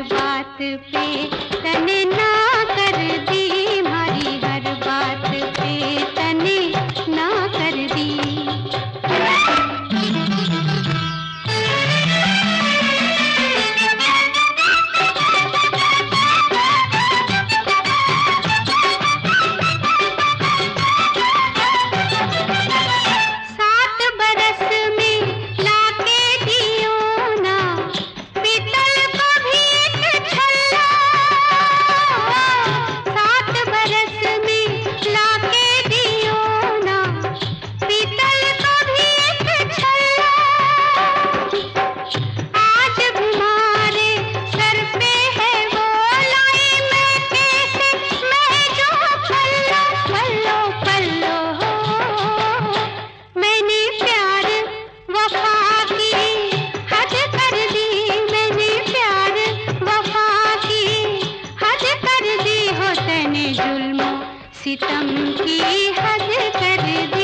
बात पे तने ना सितम की हद कर दी।